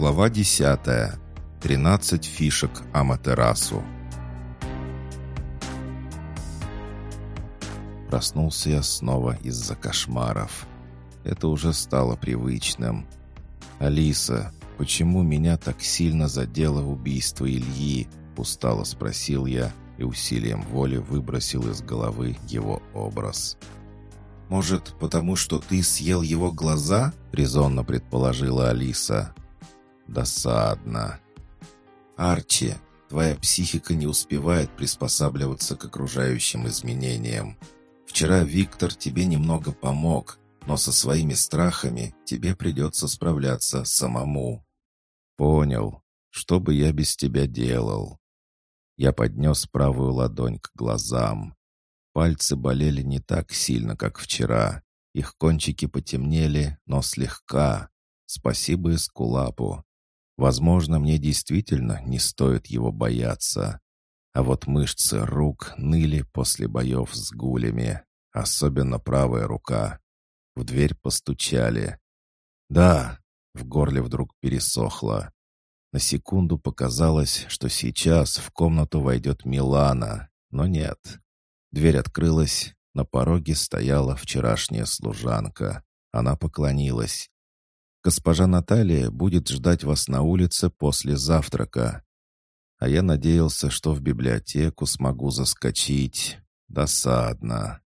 Глава 10. 13 фишек Аматерасу. Проснулся я снова из-за кошмаров. Это уже стало привычным. «Алиса, почему меня так сильно задело убийство Ильи?» Устало спросил я и усилием воли выбросил из головы его образ. «Может, потому что ты съел его глаза?» — резонно предположила Алиса. Досадно. Арчи, твоя психика не успевает приспосабливаться к окружающим изменениям. Вчера Виктор тебе немного помог, но со своими страхами тебе придется справляться самому. Понял. Что бы я без тебя делал? Я поднес правую ладонь к глазам. Пальцы болели не так сильно, как вчера. Их кончики потемнели, но слегка. Спасибо Эскулапу. Возможно, мне действительно не стоит его бояться. А вот мышцы рук ныли после боев с гулями, особенно правая рука. В дверь постучали. «Да!» — в горле вдруг пересохло. На секунду показалось, что сейчас в комнату войдет Милана, но нет. Дверь открылась, на пороге стояла вчерашняя служанка. Она поклонилась. Госпожа Наталья будет ждать вас на улице после завтрака. А я надеялся, что в библиотеку смогу заскочить. Досадно.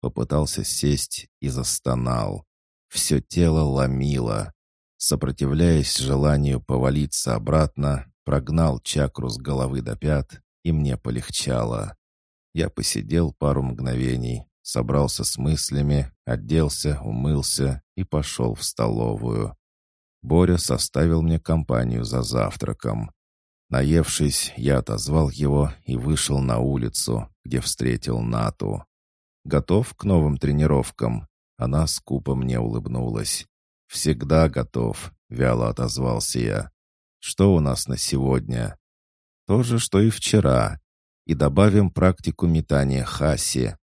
Попытался сесть и застонал. Все тело ломило. Сопротивляясь желанию повалиться обратно, прогнал чакру с головы до пят, и мне полегчало. Я посидел пару мгновений, собрался с мыслями, оделся, умылся и пошел в столовую. Боря составил мне компанию за завтраком. Наевшись, я отозвал его и вышел на улицу, где встретил Нату. «Готов к новым тренировкам?» Она скупо мне улыбнулась. «Всегда готов», — вяло отозвался я. «Что у нас на сегодня?» «То же, что и вчера. И добавим практику метания хаси.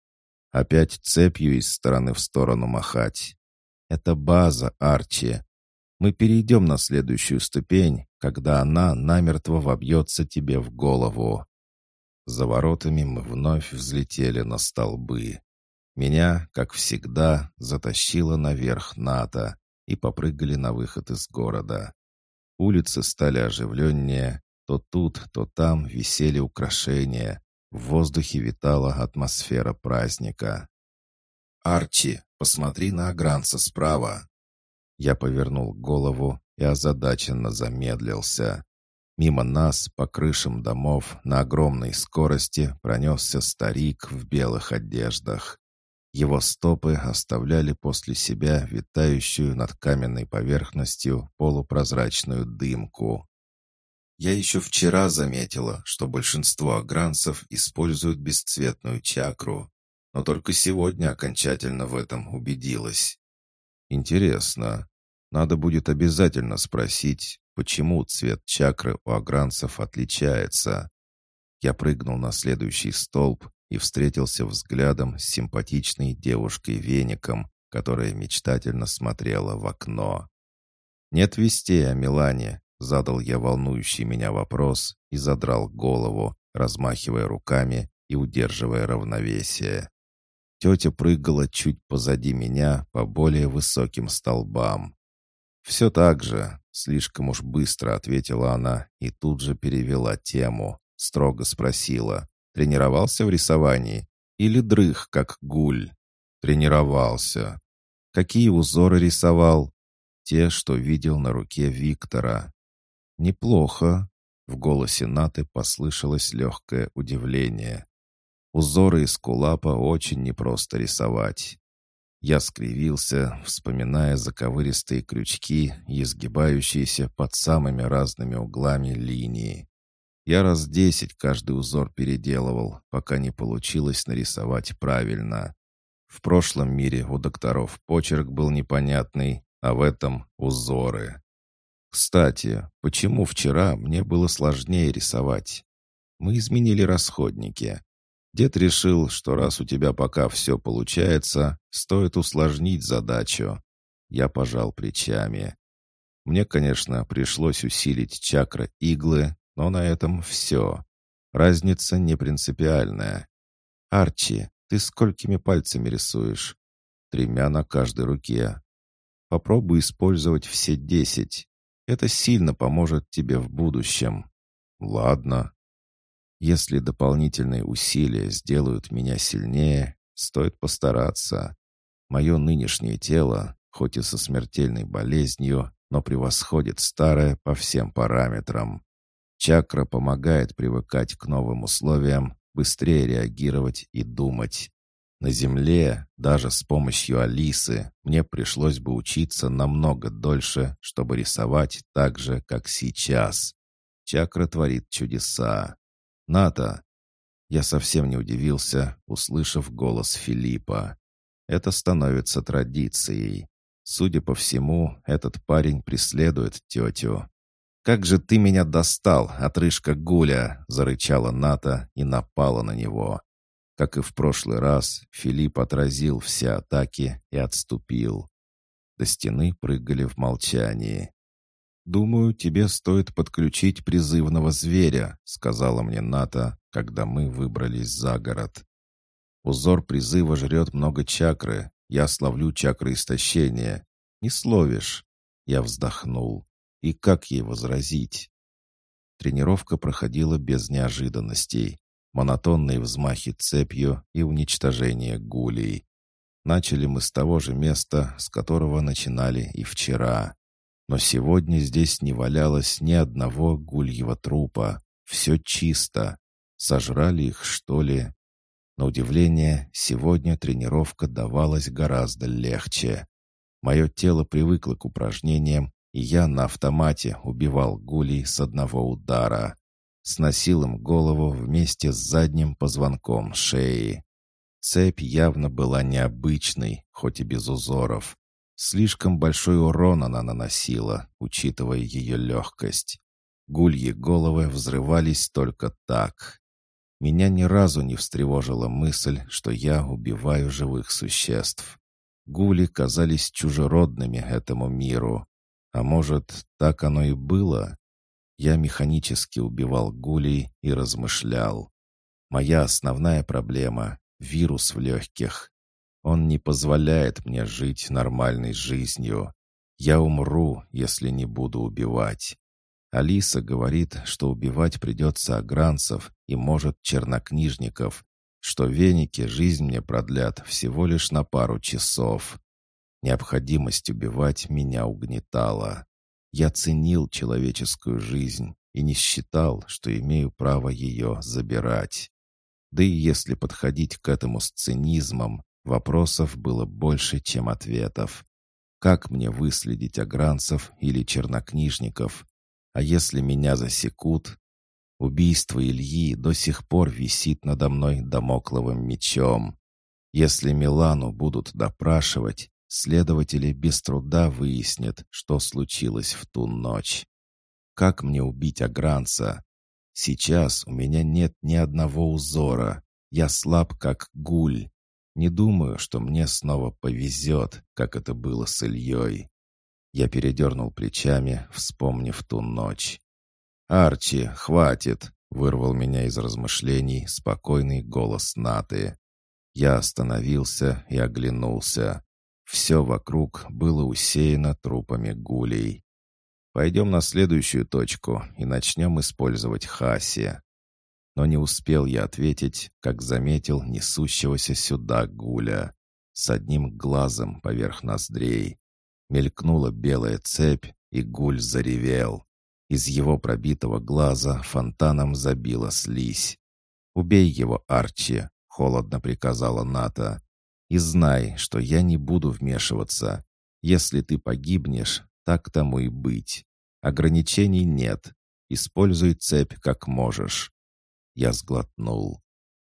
Опять цепью из стороны в сторону махать. Это база, Арчи. Мы перейдем на следующую ступень, когда она намертво вобьется тебе в голову. За воротами мы вновь взлетели на столбы. Меня, как всегда, затащило наверх НАТО и попрыгали на выход из города. Улицы стали оживленнее, то тут, то там висели украшения, в воздухе витала атмосфера праздника. «Арчи, посмотри на огранца справа!» Я повернул голову и озадаченно замедлился. Мимо нас, по крышам домов, на огромной скорости пронесся старик в белых одеждах. Его стопы оставляли после себя витающую над каменной поверхностью полупрозрачную дымку. Я еще вчера заметила, что большинство агранцев используют бесцветную чакру, но только сегодня окончательно в этом убедилась. Интересно, надо будет обязательно спросить, почему цвет чакры у агранцев отличается. Я прыгнул на следующий столб и встретился взглядом с симпатичной девушкой-веником, которая мечтательно смотрела в окно. «Нет вестей о Милане», — задал я волнующий меня вопрос и задрал голову, размахивая руками и удерживая равновесие. Тетя прыгала чуть позади меня по более высоким столбам. «Все так же», — слишком уж быстро ответила она и тут же перевела тему. Строго спросила, «Тренировался в рисовании? Или дрых, как гуль?» «Тренировался». «Какие узоры рисовал?» «Те, что видел на руке Виктора». «Неплохо», — в голосе Наты послышалось легкое удивление. «Узоры из кулапа очень непросто рисовать. Я скривился, вспоминая заковыристые крючки изгибающиеся под самыми разными углами линии. Я раз десять каждый узор переделывал, пока не получилось нарисовать правильно. В прошлом мире у докторов почерк был непонятный, а в этом — узоры. Кстати, почему вчера мне было сложнее рисовать? Мы изменили расходники. Дед решил, что раз у тебя пока все получается, стоит усложнить задачу. Я пожал плечами. Мне, конечно, пришлось усилить чакра иглы, но на этом все. Разница не принципиальная. «Арчи, ты сколькими пальцами рисуешь?» «Тремя на каждой руке. Попробуй использовать все десять. Это сильно поможет тебе в будущем». «Ладно». Если дополнительные усилия сделают меня сильнее, стоит постараться. Мое нынешнее тело, хоть и со смертельной болезнью, но превосходит старое по всем параметрам. Чакра помогает привыкать к новым условиям, быстрее реагировать и думать. На Земле, даже с помощью Алисы, мне пришлось бы учиться намного дольше, чтобы рисовать так же, как сейчас. Чакра творит чудеса. «Ната!» Я совсем не удивился, услышав голос Филиппа. Это становится традицией. Судя по всему, этот парень преследует тетю. «Как же ты меня достал, отрыжка Гуля!» — зарычала Ната и напала на него. Как и в прошлый раз, Филипп отразил все атаки и отступил. До стены прыгали в молчании. «Думаю, тебе стоит подключить призывного зверя», — сказала мне Ната, когда мы выбрались за город. Узор призыва жрет много чакры, я словлю чакры истощения. Не словишь. Я вздохнул. И как ей возразить? Тренировка проходила без неожиданностей. Монотонные взмахи цепью и уничтожение гулей. Начали мы с того же места, с которого начинали и вчера. Но сегодня здесь не валялось ни одного гульего трупа. Все чисто. Сожрали их, что ли? На удивление, сегодня тренировка давалась гораздо легче. Мое тело привыкло к упражнениям, и я на автомате убивал гулей с одного удара. Сносил им голову вместе с задним позвонком шеи. Цепь явно была необычной, хоть и без узоров. Слишком большой урон она наносила, учитывая ее легкость. Гульи головы взрывались только так. Меня ни разу не встревожила мысль, что я убиваю живых существ. Гули казались чужеродными этому миру. А может, так оно и было? Я механически убивал гулей и размышлял. Моя основная проблема — вирус в легких. Он не позволяет мне жить нормальной жизнью. Я умру, если не буду убивать. Алиса говорит, что убивать придется агранцев и, может, чернокнижников, что веники жизнь мне продлят всего лишь на пару часов. Необходимость убивать меня угнетала. Я ценил человеческую жизнь и не считал, что имею право ее забирать. Да и если подходить к этому с цинизмом, вопросов было больше, чем ответов. Как мне выследить агранцев или чернокнижников? А если меня засекут? Убийство Ильи до сих пор висит надо мной домокловым мечом. Если Милану будут допрашивать, следователи без труда выяснят, что случилось в ту ночь. Как мне убить Агранца? Сейчас у меня нет ни одного узора. Я слаб, как гуль. Не думаю, что мне снова повезет, как это было с Ильей. Я передернул плечами, вспомнив ту ночь. «Арчи, хватит!» — вырвал меня из размышлений спокойный голос Наты. Я остановился и оглянулся. Все вокруг было усеяно трупами гулей. «Пойдем на следующую точку и начнем использовать хаси». Но не успел я ответить, как заметил несущегося сюда гуля с одним глазом поверх ноздрей. Мелькнула белая цепь, и гуль заревел. Из его пробитого глаза фонтаном забила слизь. «Убей его, Арчи!» — холодно приказала Ната. «И знай, что я не буду вмешиваться. Если ты погибнешь, так тому и быть. Ограничений нет. Используй цепь как можешь». Я сглотнул.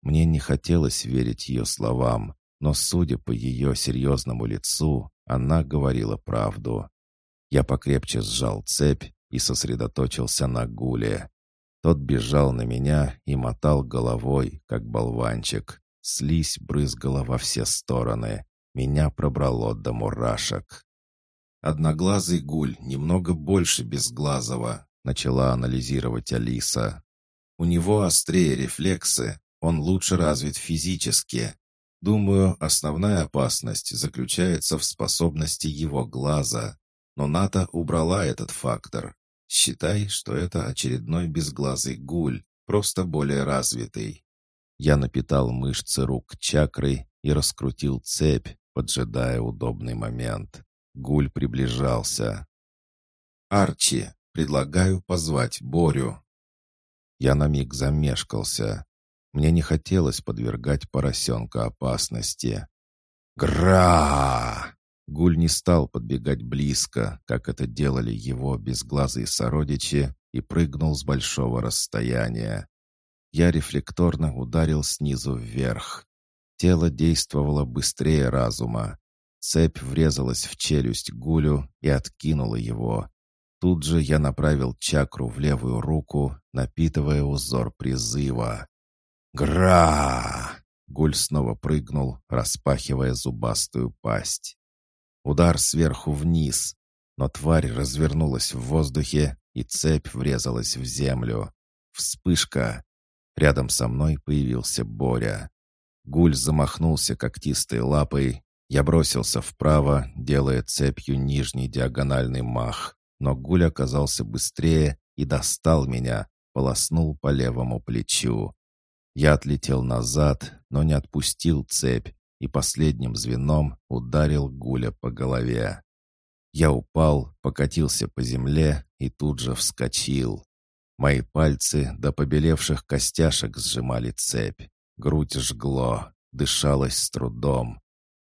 Мне не хотелось верить ее словам, но, судя по ее серьезному лицу, она говорила правду. Я покрепче сжал цепь и сосредоточился на гуле. Тот бежал на меня и мотал головой, как болванчик. Слизь брызгала во все стороны. Меня пробрало до мурашек. «Одноглазый гуль немного больше безглазого», — начала анализировать Алиса. «У него острее рефлексы, он лучше развит физически. Думаю, основная опасность заключается в способности его глаза. Но НАТО убрала этот фактор. Считай, что это очередной безглазый гуль, просто более развитый. Я напитал мышцы рук чакрой и раскрутил цепь, поджидая удобный момент. Гуль приближался. «Арчи, предлагаю позвать Борю». Я на миг замешкался. Мне не хотелось подвергать поросенка опасности. «Гра!» Гуль не стал подбегать близко, как это делали его безглазые сородичи, и прыгнул с большого расстояния. Я рефлекторно ударил снизу вверх. Тело действовало быстрее разума. Цепь врезалась в челюсть Гулю и откинула его. Тут же я направил чакру в левую руку, напитывая узор призыва. «Гра!» Гуль снова прыгнул, распахивая зубастую пасть. Удар сверху вниз, но тварь развернулась в воздухе, и цепь врезалась в землю. Вспышка. Рядом со мной появился Боря. Гуль замахнулся когтистой лапой. Я бросился вправо, делая цепью нижний диагональный мах. Но Гуль оказался быстрее и достал меня, полоснул по левому плечу. Я отлетел назад, но не отпустил цепь и последним звеном ударил Гуля по голове. Я упал, покатился по земле и тут же вскочил. Мои пальцы до побелевших костяшек сжимали цепь. Грудь жгло, дышалось с трудом.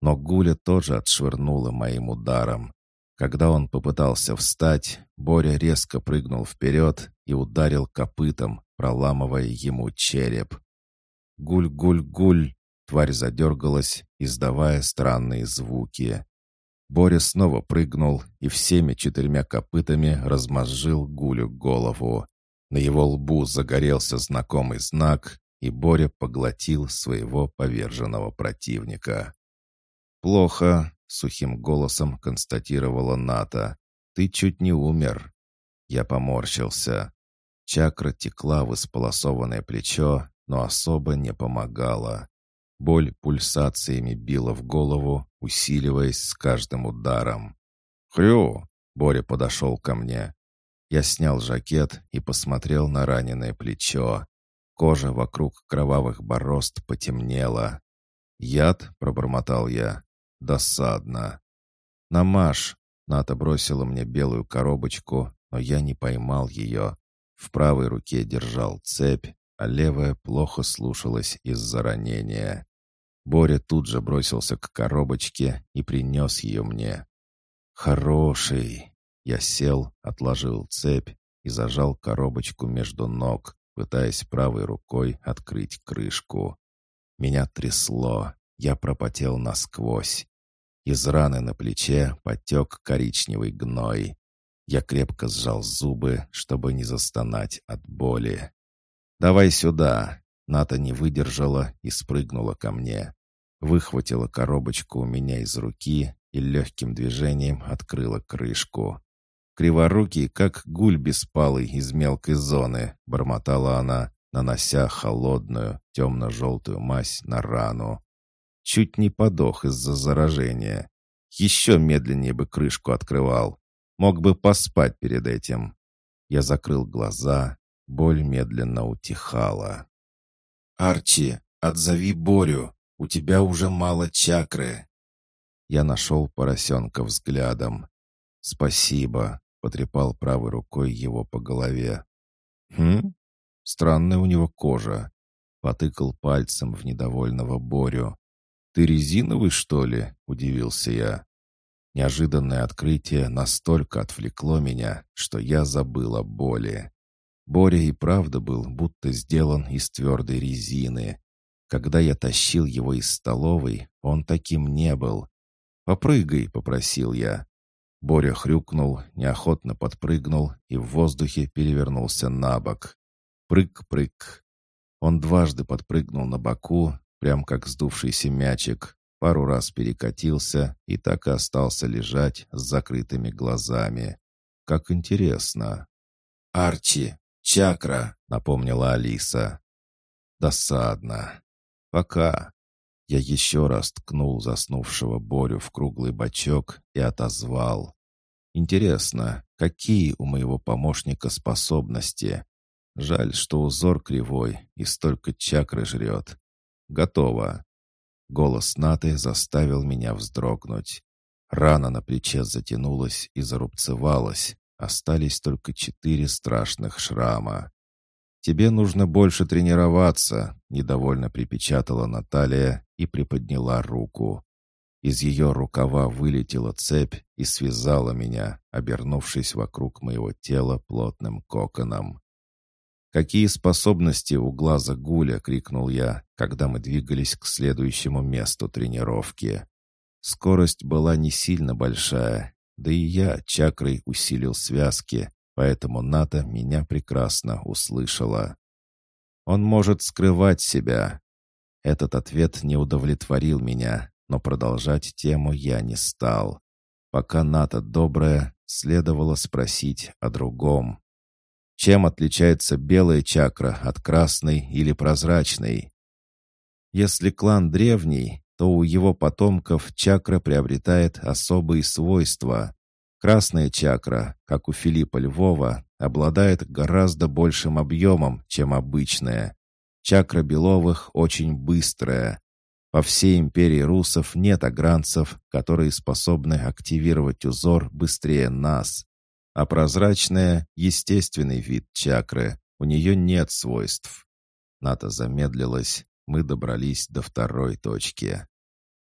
Но Гуля тоже отшвырнула моим ударом. Когда он попытался встать, Боря резко прыгнул вперед и ударил копытом, проламывая ему череп. Гуль-гуль-гуль, тварь задергалась, издавая странные звуки. Боря снова прыгнул и всеми четырьмя копытами размозжил Гулю голову. На его лбу загорелся знакомый знак, и Боря поглотил своего поверженного противника. «Плохо», — сухим голосом констатировала Ната. «Ты чуть не умер». Я поморщился. Чакра текла в исполосованное плечо, но особо не помогала. Боль пульсациями била в голову, усиливаясь с каждым ударом. «Хрю!» — Боря подошел ко мне. Я снял жакет и посмотрел на раненое плечо. Кожа вокруг кровавых борозд потемнела. «Яд?» — пробормотал я. «Досадно». «Намажь!» — Ната бросила мне белую коробочку, но я не поймал ее. В правой руке держал цепь, а левая плохо слушалась из-за ранения. Боря тут же бросился к коробочке и принес ее мне. «Хороший!» Я сел, отложил цепь и зажал коробочку между ног, пытаясь правой рукой открыть крышку. Меня трясло, я пропотел насквозь. Из раны на плече потек коричневый гной. Я крепко сжал зубы, чтобы не застонать от боли. «Давай сюда!» Ната не выдержала и спрыгнула ко мне. Выхватила коробочку у меня из руки и легким движением открыла крышку. «Криворукий, как гуль беспалый из мелкой зоны», — бормотала она, нанося холодную, темно-желтую мазь на рану. Чуть не подох из-за заражения. Еще медленнее бы крышку открывал. Мог бы поспать перед этим. Я закрыл глаза, Боль медленно утихала. «Арчи, отзови Борю, у тебя уже мало чакры». Я нашел поросенка взглядом. «Спасибо», — потрепал правой рукой его по голове. «Хм? Странная у него кожа». Потыкал пальцем в недовольного Борю. «Ты резиновый, что ли?» — удивился я. Неожиданное открытие настолько отвлекло меня, что я забыл о боли. Боря и правда был будто сделан из твердой резины. Когда я тащил его из столовой, он таким не был. «Попрыгай», — попросил я. Боря хрюкнул, неохотно подпрыгнул и в воздухе перевернулся на бок. Прыг-прыг. Он дважды подпрыгнул на боку, прям как сдувшийся мячик, пару раз перекатился и так и остался лежать с закрытыми глазами. Как интересно. «Арчи, чакра», — напомнила Алиса. «Досадно. Пока». Я еще раз ткнул заснувшего Борю в круглый бачок и отозвал. «Интересно, какие у моего помощника способности? Жаль, что узор кривой и столько чакры жрет. Готово». Голос Наты заставил меня вздрогнуть. Рана на плече затянулась и зарубцевалась. Остались только четыре страшных шрама. «Тебе нужно больше тренироваться», — недовольно припечатала Наталья и приподняла руку. Из ее рукава вылетела цепь и связала меня, обернувшись вокруг моего тела плотным коконом. «Какие способности у глаза Гуля?» — крикнул я, когда мы двигались к следующему месту тренировки. Скорость была не сильно большая, да и я чакрой усилил связки, поэтому Ната меня прекрасно услышала. Он может скрывать себя. Этот ответ не удовлетворил меня, но продолжать тему я не стал. Пока Ната добрая, следовало спросить о другом. Чем отличается белая чакра от красной или прозрачной? Если клан древний, то у его потомков чакра приобретает особые свойства. Красная чакра, как у Филиппа Львова, обладает гораздо большим объемом, чем обычная. Чакра Беловых очень быстрая. По всей империи русов нет агранцев, которые способны активировать узор быстрее нас. А прозрачная — естественный вид чакры, у нее нет свойств. Ната замедлилась, мы добрались до второй точки.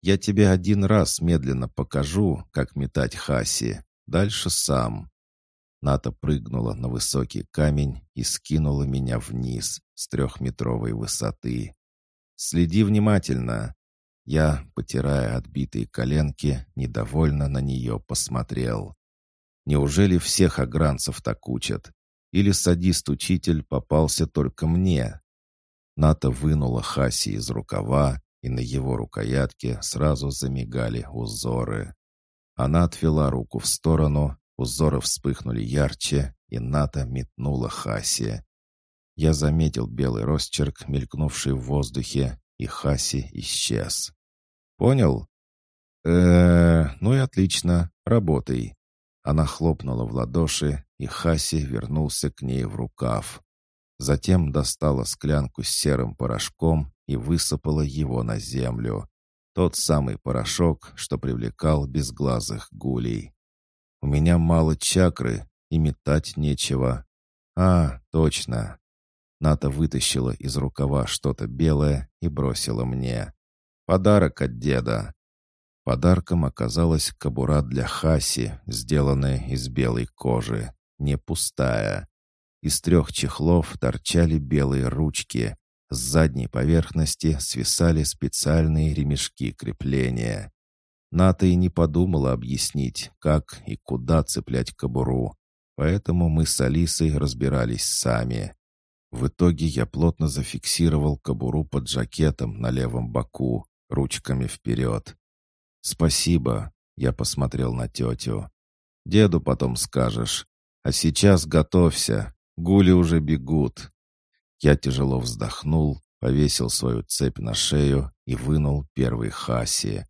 «Я тебе один раз медленно покажу, как метать хаси. Дальше сам». Ната прыгнула на высокий камень и скинула меня вниз с трехметровой высоты. «Следи внимательно». Я, потирая отбитые коленки, недовольно на нее посмотрел. Неужели всех агранцев так учат? Или садист-учитель попался только мне? Ната вынула Хаси из рукава, и на его рукоятке сразу замигали узоры. Она отвела руку в сторону, узоры вспыхнули ярче, и Ната метнула Хаси. Я заметил белый росчерк, мелькнувший в воздухе, и Хаси исчез. «Понял?» э, -э ну и отлично, работай». Она хлопнула в ладоши, и Хаси вернулся к ней в рукав. Затем достала склянку с серым порошком и высыпала его на землю. Тот самый порошок, что привлекал безглазых гулей. «У меня мало чакры, и метать нечего». «А, точно». Ната вытащила из рукава что-то белое и бросила мне. «Подарок от деда». Подарком оказалась кобура для Хаси, сделанная из белой кожи, не пустая. Из трех чехлов торчали белые ручки. С задней поверхности свисали специальные ремешки крепления. Ната и не подумала объяснить, как и куда цеплять кобуру. Поэтому мы с Алисой разбирались сами. В итоге я плотно зафиксировал кобуру под жакетом на левом боку, ручками вперед. «Спасибо», — я посмотрел на тетю. «Деду потом скажешь. А сейчас готовься, Гули уже бегут. Я тяжело вздохнул, повесил свою цепь на шею и вынул первый хаси.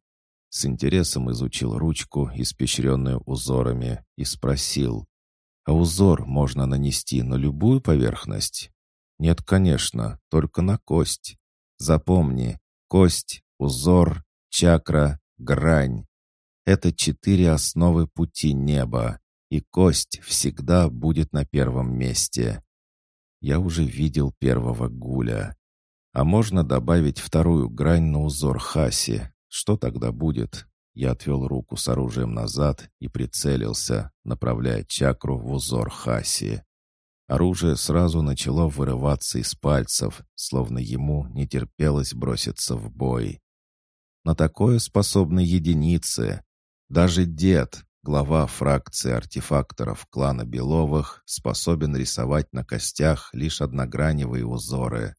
С интересом изучил ручку, испещренную узорами, и спросил, «А узор можно нанести на любую поверхность?» «Нет, конечно, только на кость. Запомни, кость, узор, чакра, грань. Это четыре основы пути неба и кость всегда будет на первом месте. Я уже видел первого гуля. А можно добавить вторую грань на узор Хаси. Что тогда будет? Я отвел руку с оружием назад и прицелился, направляя чакру в узор Хаси. Оружие сразу начало вырываться из пальцев, словно ему не терпелось броситься в бой. На такое способны единицы. Даже дед, Глава фракции артефакторов клана Беловых способен рисовать на костях лишь однограневые узоры.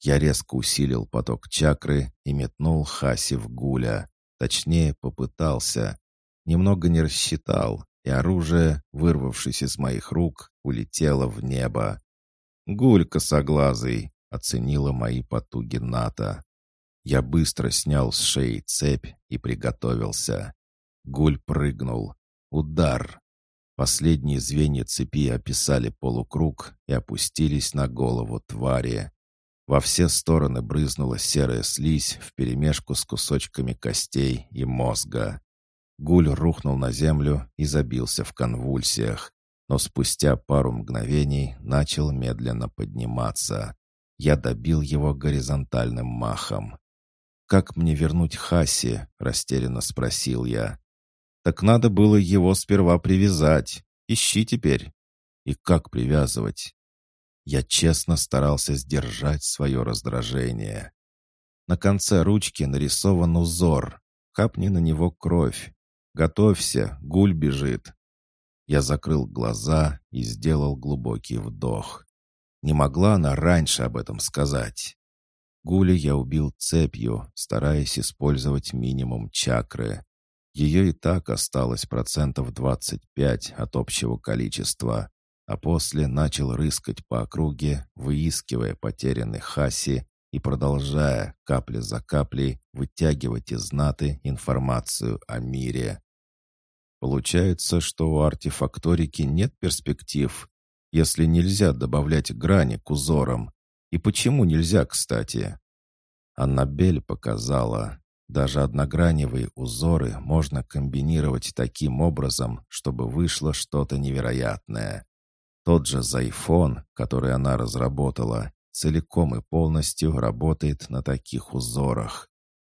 Я резко усилил поток чакры и метнул Хаси в гуля. Точнее, попытался. Немного не рассчитал, и оружие, вырвавшись из моих рук, улетело в небо. «Гуль косоглазый!» — оценила мои потуги НАТО. Я быстро снял с шеи цепь и приготовился. Гуль прыгнул. Удар. Последние звенья цепи описали полукруг и опустились на голову твари. Во все стороны брызнула серая слизь вперемешку с кусочками костей и мозга. Гуль рухнул на землю и забился в конвульсиях, но спустя пару мгновений начал медленно подниматься. Я добил его горизонтальным махом. «Как мне вернуть Хаси?» — растерянно спросил я. «Так надо было его сперва привязать. Ищи теперь». «И как привязывать?» Я честно старался сдержать свое раздражение. На конце ручки нарисован узор. Капни на него кровь. Готовься, гуль бежит. Я закрыл глаза и сделал глубокий вдох. Не могла она раньше об этом сказать. Гуля я убил цепью, стараясь использовать минимум чакры. Ее и так осталось процентов 25 от общего количества а после начал рыскать по округе, выискивая потерянный Хаси и продолжая капля за каплей вытягивать из знаты информацию о мире. Получается, что у артефакторики нет перспектив, если нельзя добавлять грани к узорам. И почему нельзя, кстати? Аннабель показала, даже однограневые узоры можно комбинировать таким образом, чтобы вышло что-то невероятное. Тот же Зайфон, который она разработала, целиком и полностью работает на таких узорах.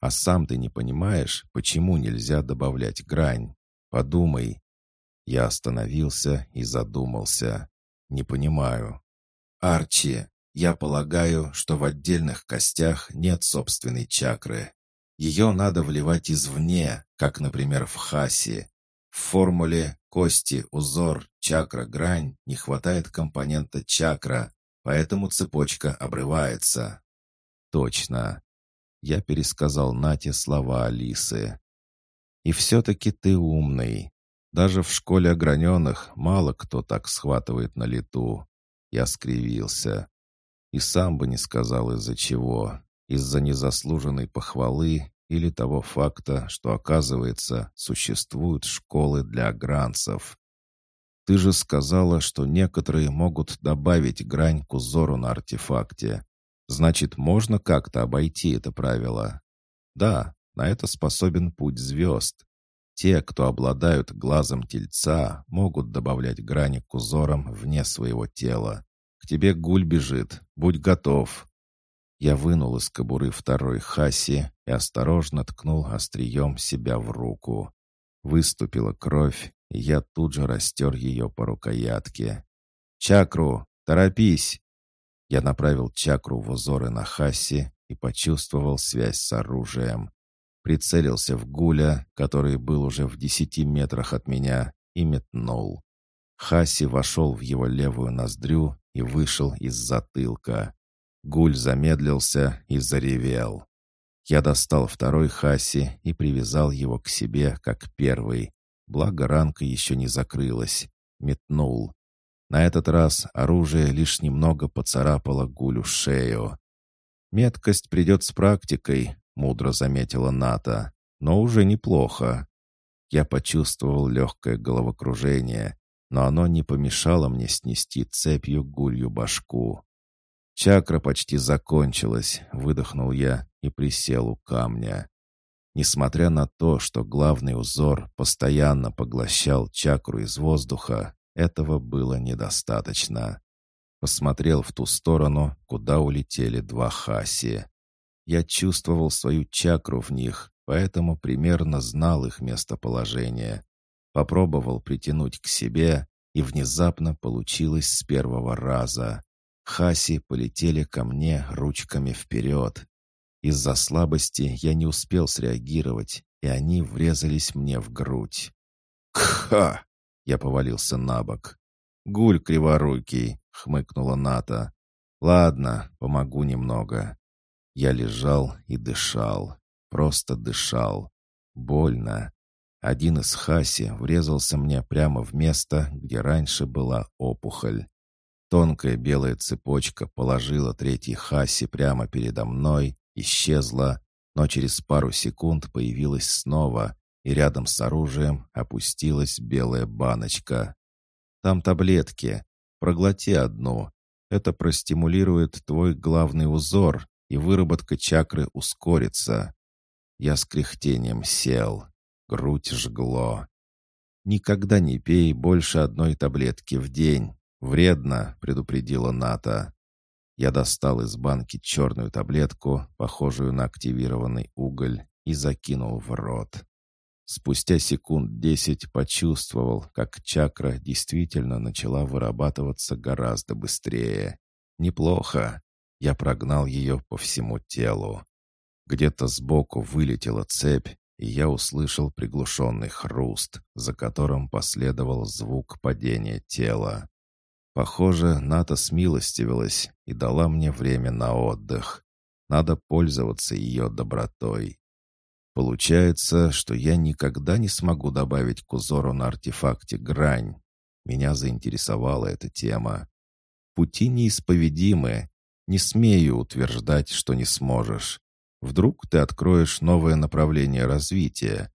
А сам ты не понимаешь, почему нельзя добавлять грань? Подумай. Я остановился и задумался. Не понимаю. Арчи, я полагаю, что в отдельных костях нет собственной чакры. Ее надо вливать извне, как, например, в хаси. В формуле кости, узор, чакра, грань не хватает компонента чакра, поэтому цепочка обрывается. Точно. Я пересказал Нате слова Алисы. И все-таки ты умный. Даже в школе ограненных мало кто так схватывает на лету. Я скривился. И сам бы не сказал из-за чего. Из-за незаслуженной похвалы или того факта, что, оказывается, существуют школы для агранцев. Ты же сказала, что некоторые могут добавить грань к узору на артефакте. Значит, можно как-то обойти это правило? Да, на это способен путь звезд. Те, кто обладают глазом тельца, могут добавлять грани к узорам вне своего тела. К тебе гуль бежит, будь готов. Я вынул из кобуры второй хаси и осторожно ткнул острием себя в руку. Выступила кровь, и я тут же растер ее по рукоятке. «Чакру! Торопись!» Я направил чакру в узоры на хаси и почувствовал связь с оружием. Прицелился в гуля, который был уже в десяти метрах от меня, и метнул. Хаси вошел в его левую ноздрю и вышел из затылка. Гуль замедлился и заревел. Я достал второй хаси и привязал его к себе, как первый. Благо ранка еще не закрылась. Метнул. На этот раз оружие лишь немного поцарапало Гулю шею. «Меткость придет с практикой», — мудро заметила Ната. «Но уже неплохо». Я почувствовал легкое головокружение, но оно не помешало мне снести цепью гулью башку. «Чакра почти закончилась», — выдохнул я и присел у камня. Несмотря на то, что главный узор постоянно поглощал чакру из воздуха, этого было недостаточно. Посмотрел в ту сторону, куда улетели два хаси. Я чувствовал свою чакру в них, поэтому примерно знал их местоположение. Попробовал притянуть к себе, и внезапно получилось с первого раза. Хаси полетели ко мне ручками вперед. Из-за слабости я не успел среагировать, и они врезались мне в грудь. «Кха!» — я повалился на бок. «Гуль криворукий!» — хмыкнула Ната. Ладно, помогу немного. Я лежал и дышал. Просто дышал. Больно. Один из хаси врезался мне прямо в место, где раньше была опухоль. Тонкая белая цепочка положила третий хаси прямо передо мной, исчезла, но через пару секунд появилась снова, и рядом с оружием опустилась белая баночка. «Там таблетки. Проглоти одну. Это простимулирует твой главный узор, и выработка чакры ускорится». Я с кряхтением сел. Грудь жгло. «Никогда не пей больше одной таблетки в день. Вредно», — предупредила Ната. Я достал из банки черную таблетку, похожую на активированный уголь, и закинул в рот. Спустя секунд десять почувствовал, как чакра действительно начала вырабатываться гораздо быстрее. Неплохо. Я прогнал ее по всему телу. Где-то сбоку вылетела цепь, и я услышал приглушенный хруст, за которым последовал звук падения тела. Похоже, Ната смилостивилась и дала мне время на отдых. Надо пользоваться ее добротой. Получается, что я никогда не смогу добавить к узору на артефакте грань. Меня заинтересовала эта тема. Пути неисповедимы. Не смею утверждать, что не сможешь. Вдруг ты откроешь новое направление развития.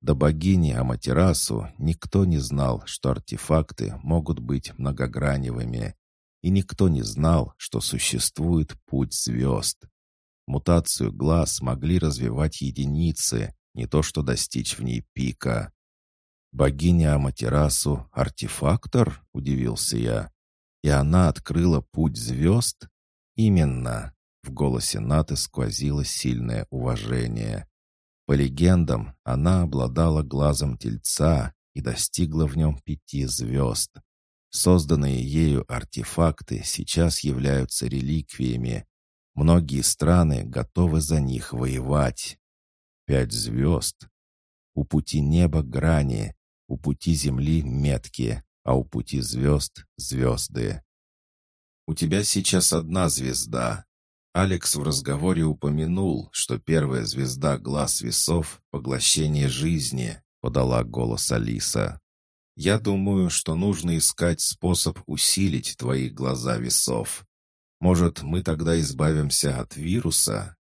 До богини Аматерасу никто не знал, что артефакты могут быть многограневыми. И никто не знал, что существует путь звезд. Мутацию глаз могли развивать единицы, не то что достичь в ней пика. «Богиня Аматерасу — артефактор?» — удивился я. «И она открыла путь звезд?» «Именно!» — в голосе Наты сквозило сильное уважение. По легендам, она обладала глазом тельца и достигла в нем пяти звезд. Созданные ею артефакты сейчас являются реликвиями, Многие страны готовы за них воевать. Пять звезд. У пути неба грани, у пути земли метки, а у пути звезд — звезды. «У тебя сейчас одна звезда». Алекс в разговоре упомянул, что первая звезда глаз весов — поглощение жизни, подала голос Алиса. «Я думаю, что нужно искать способ усилить твои глаза весов. Может, мы тогда избавимся от вируса?»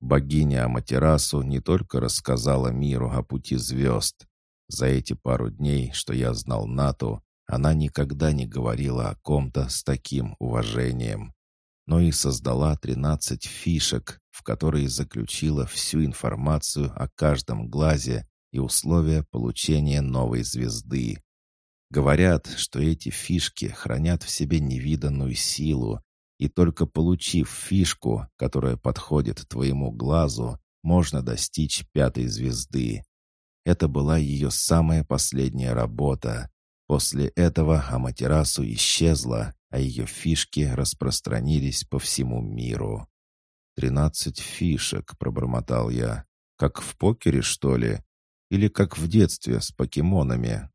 Богиня Аматерасу не только рассказала миру о пути звезд. За эти пару дней, что я знал Нату, она никогда не говорила о ком-то с таким уважением. Но и создала 13 фишек, в которые заключила всю информацию о каждом глазе и условия получения новой звезды. Говорят, что эти фишки хранят в себе невиданную силу, и только получив фишку, которая подходит твоему глазу, можно достичь пятой звезды. Это была ее самая последняя работа. После этого Аматерасу исчезла, а ее фишки распространились по всему миру. «Тринадцать фишек», — пробормотал я. «Как в покере, что ли? Или как в детстве с покемонами?»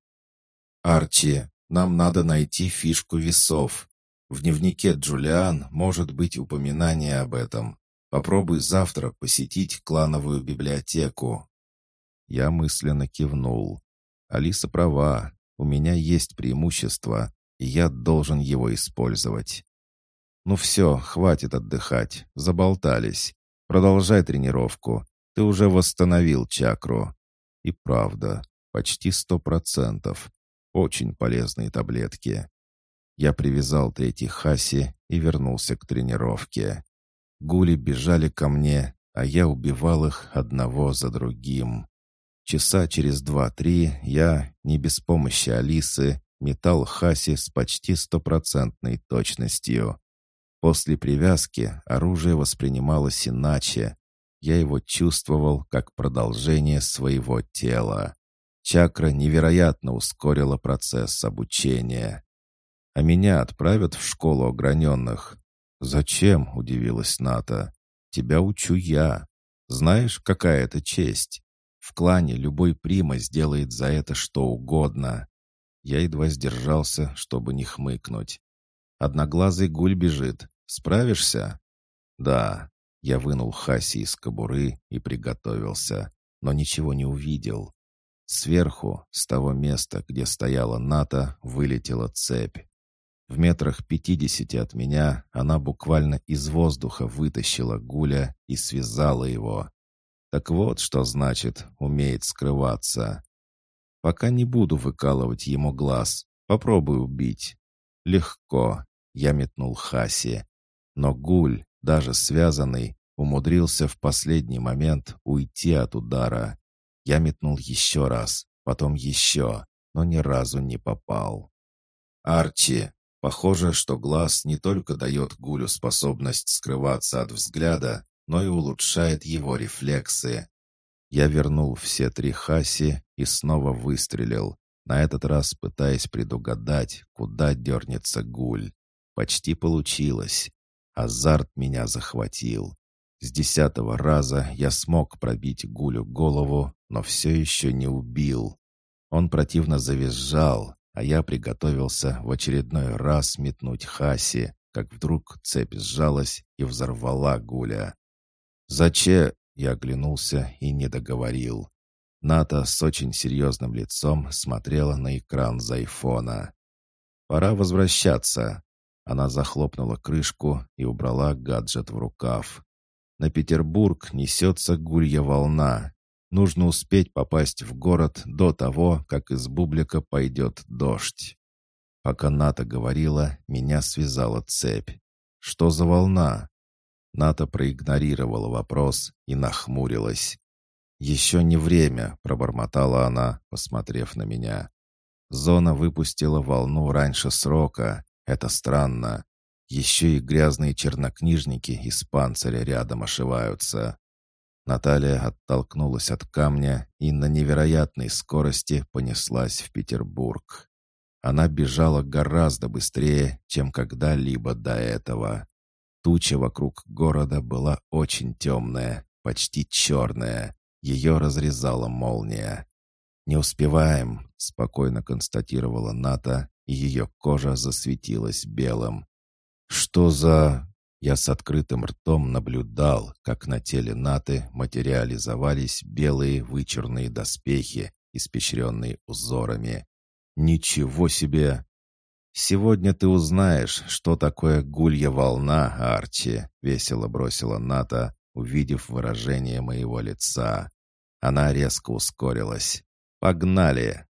«Арчи, нам надо найти фишку весов», в дневнике Джулиан может быть упоминание об этом. Попробуй завтра посетить клановую библиотеку». Я мысленно кивнул. Алиса права. У меня есть преимущество, и я должен его использовать. «Ну все, хватит отдыхать. Заболтались. Продолжай тренировку. Ты уже восстановил чакру». И правда, почти сто процентов. Очень полезные таблетки. Я привязал третий хаси и вернулся к тренировке. Гули бежали ко мне, а я убивал их одного за другим. Часа через два-три я, не без помощи Алисы, метал хаси с почти стопроцентной точностью. После привязки оружие воспринималось иначе. Я его чувствовал как продолжение своего тела. Чакра невероятно ускорила процесс обучения а меня отправят в школу ограненных. «Зачем?» — удивилась Ната. «Тебя учу я. Знаешь, какая это честь? В клане любой прима сделает за это что угодно». Я едва сдержался, чтобы не хмыкнуть. Одноглазый гуль бежит. Справишься?» «Да». Я вынул Хаси из кобуры и приготовился, но ничего не увидел. Сверху, с того места, где стояла НАТО, вылетела цепь. В метрах пятидесяти от меня она буквально из воздуха вытащила Гуля и связала его. Так вот, что значит «умеет скрываться». Пока не буду выкалывать ему глаз, попробую убить. Легко. Я метнул Хаси. Но Гуль, даже связанный, умудрился в последний момент уйти от удара. Я метнул еще раз, потом еще, но ни разу не попал. «Арчи!» Похоже, что глаз не только дает Гулю способность скрываться от взгляда, но и улучшает его рефлексы. Я вернул все три хаси и снова выстрелил, на этот раз пытаясь предугадать, куда дернется Гуль. Почти получилось. Азарт меня захватил. С десятого раза я смог пробить Гулю голову, но все еще не убил. Он противно завизжал, а я приготовился в очередной раз метнуть Хаси, как вдруг цепь сжалась и взорвала Гуля. «Зачем?» — я оглянулся и не договорил. Ната с очень серьезным лицом смотрела на экран за айфона. «Пора возвращаться». Она захлопнула крышку и убрала гаджет в рукав. На Петербург несется гулья волна. Нужно успеть попасть в город до того, как из бублика пойдет дождь. Пока Ната говорила, меня связала цепь. Что за волна? Ната проигнорировала вопрос и нахмурилась. «Еще не время», — пробормотала она, посмотрев на меня. «Зона выпустила волну раньше срока. Это странно. Еще и грязные чернокнижники из панциря рядом ошиваются». Наталья оттолкнулась от камня и на невероятной скорости понеслась в Петербург. Она бежала гораздо быстрее, чем когда-либо до этого. Туча вокруг города была очень темная, почти черная. Ее разрезала молния. «Не успеваем», — спокойно констатировала Ната, и ее кожа засветилась белым. «Что за...» Я с открытым ртом наблюдал, как на теле Наты материализовались белые вычурные доспехи, испещренные узорами. «Ничего себе!» «Сегодня ты узнаешь, что такое гулья волна, Арчи», — весело бросила Ната, увидев выражение моего лица. Она резко ускорилась. «Погнали!»